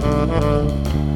Música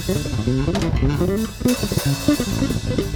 Thank you.